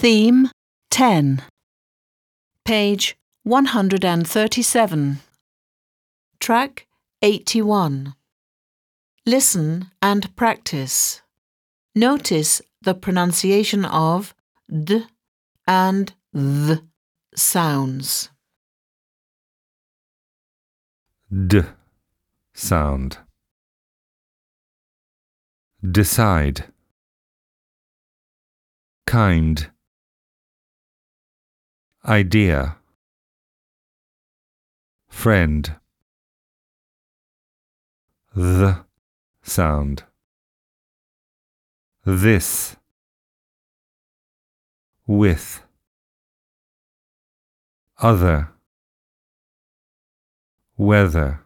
Theme 10. Page 137. Track 81. Listen and practice. Notice the pronunciation of d and th sounds. D sound. Decide. Kind. Idea. Friend. Th sound. This. With. Other. Weather.